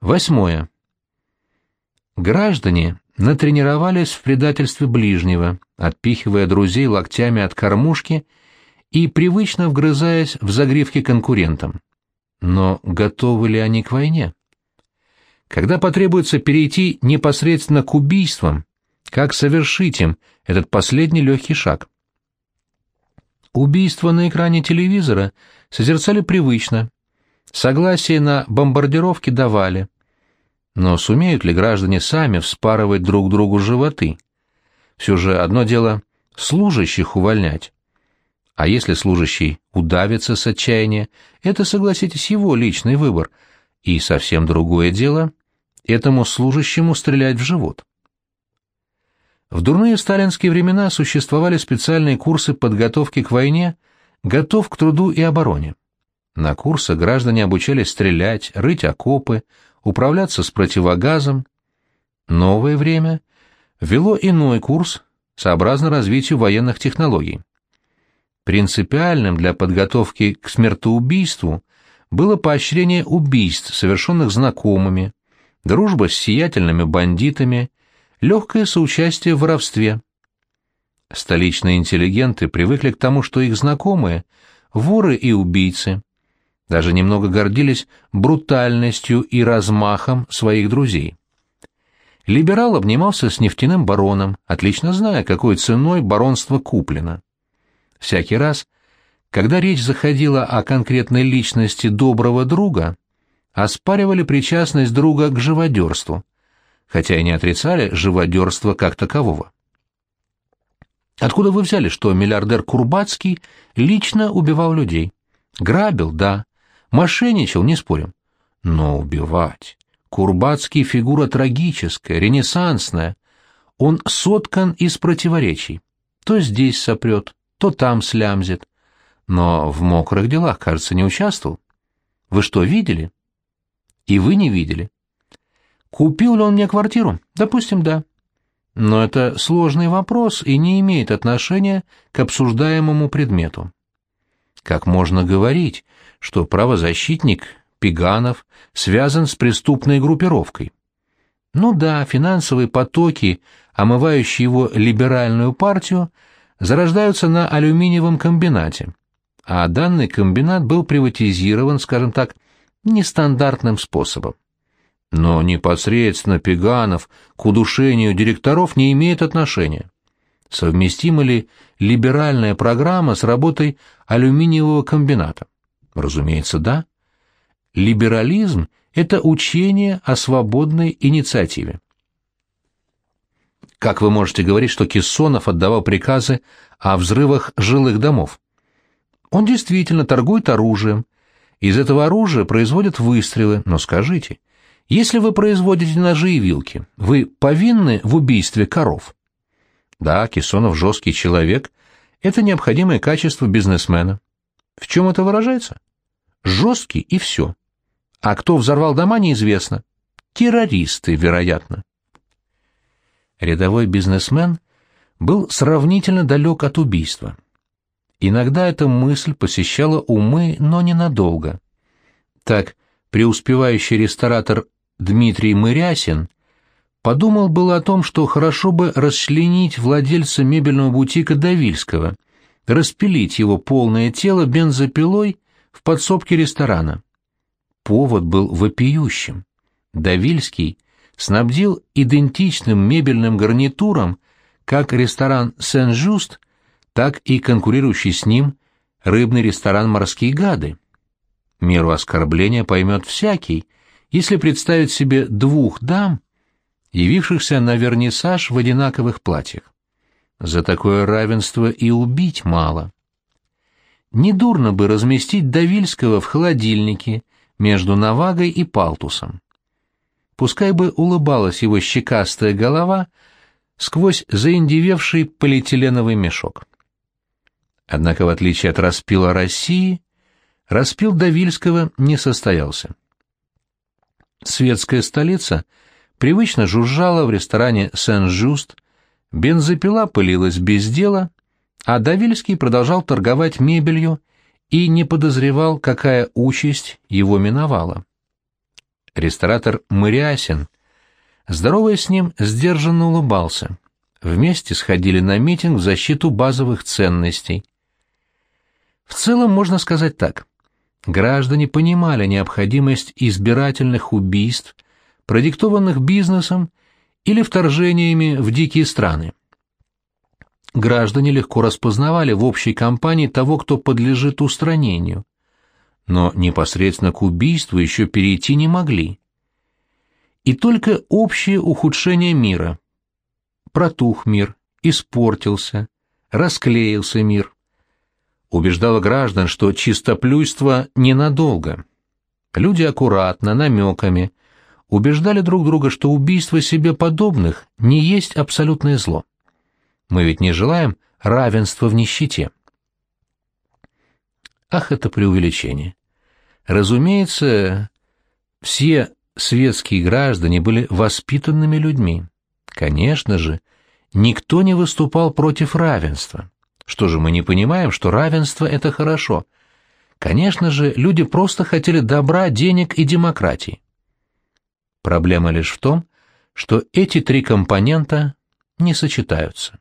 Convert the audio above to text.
Восьмое. Граждане натренировались в предательстве ближнего, отпихивая друзей локтями от кормушки и привычно вгрызаясь в загривки конкурентам. Но готовы ли они к войне? Когда потребуется перейти непосредственно к убийствам, как совершить им этот последний легкий шаг? Убийства на экране телевизора созерцали привычно, согласие на бомбардировки давали. Но сумеют ли граждане сами вспарывать друг другу животы? Все же одно дело служащих увольнять. А если служащий удавится с отчаяния, это, согласитесь, его личный выбор. И совсем другое дело — этому служащему стрелять в живот. В дурные сталинские времена существовали специальные курсы подготовки к войне, готов к труду и обороне. На курсах граждане обучались стрелять, рыть окопы, управляться с противогазом. Новое время ввело иной курс, сообразно развитию военных технологий. Принципиальным для подготовки к смертоубийству было поощрение убийств, совершенных знакомыми, дружба с сиятельными бандитами, легкое соучастие в воровстве. Столичные интеллигенты привыкли к тому, что их знакомые – воры и убийцы, даже немного гордились брутальностью и размахом своих друзей. Либерал обнимался с нефтяным бароном, отлично зная, какой ценой баронство куплено. Всякий раз, когда речь заходила о конкретной личности доброго друга, оспаривали причастность друга к живодерству, хотя и не отрицали живодерство как такового. Откуда вы взяли, что миллиардер Курбацкий лично убивал людей? Грабил, да, Мошенничал, не спорим. Но убивать. Курбацкий фигура трагическая, ренессансная. Он соткан из противоречий. То здесь сопрет, то там слямзит. Но в мокрых делах, кажется, не участвовал. Вы что, видели? И вы не видели. Купил ли он мне квартиру? Допустим, да. Но это сложный вопрос и не имеет отношения к обсуждаемому предмету. Как можно говорить, что правозащитник Пиганов связан с преступной группировкой? Ну да, финансовые потоки, омывающие его либеральную партию, зарождаются на алюминиевом комбинате, а данный комбинат был приватизирован, скажем так, нестандартным способом. Но непосредственно Пиганов к удушению директоров не имеет отношения. Совместима ли либеральная программа с работой алюминиевого комбината? Разумеется, да. Либерализм – это учение о свободной инициативе. Как вы можете говорить, что Кессонов отдавал приказы о взрывах жилых домов? Он действительно торгует оружием. Из этого оружия производят выстрелы, но скажите, если вы производите ножи и вилки, вы повинны в убийстве коров? Да, Кессонов жесткий человек, это необходимое качество бизнесмена. В чем это выражается? Жесткий и все. А кто взорвал дома, неизвестно. Террористы, вероятно. Рядовой бизнесмен был сравнительно далек от убийства. Иногда эта мысль посещала умы, но ненадолго. Так, преуспевающий ресторатор Дмитрий Мырясин подумал было о том, что хорошо бы расчленить владельца мебельного бутика Давильского — распилить его полное тело бензопилой в подсобке ресторана. Повод был вопиющим. Давильский снабдил идентичным мебельным гарнитуром как ресторан «Сен-Жуст», так и конкурирующий с ним рыбный ресторан «Морские гады». Меру оскорбления поймет всякий, если представить себе двух дам, явившихся на вернисаж в одинаковых платьях. За такое равенство и убить мало. Недурно бы разместить Давильского в холодильнике между Навагой и Палтусом. Пускай бы улыбалась его щекастая голова сквозь заиндевевший полиэтиленовый мешок. Однако, в отличие от распила России, распил Давильского не состоялся. Светская столица привычно жужжала в ресторане «Сен-Жуст», Бензопила пылилась без дела, а Давильский продолжал торговать мебелью и не подозревал, какая участь его миновала. Ресторатор Мыриасин, здоровая с ним, сдержанно улыбался. Вместе сходили на митинг в защиту базовых ценностей. В целом можно сказать так. Граждане понимали необходимость избирательных убийств, продиктованных бизнесом или вторжениями в дикие страны. Граждане легко распознавали в общей компании того, кто подлежит устранению, но непосредственно к убийству еще перейти не могли. И только общее ухудшение мира. Протух мир, испортился, расклеился мир. Убеждало граждан, что чистоплюйство ненадолго. Люди аккуратно, намеками, убеждали друг друга, что убийство себе подобных не есть абсолютное зло. Мы ведь не желаем равенства в нищете. Ах, это преувеличение. Разумеется, все светские граждане были воспитанными людьми. Конечно же, никто не выступал против равенства. Что же, мы не понимаем, что равенство — это хорошо? Конечно же, люди просто хотели добра, денег и демократии. Проблема лишь в том, что эти три компонента не сочетаются.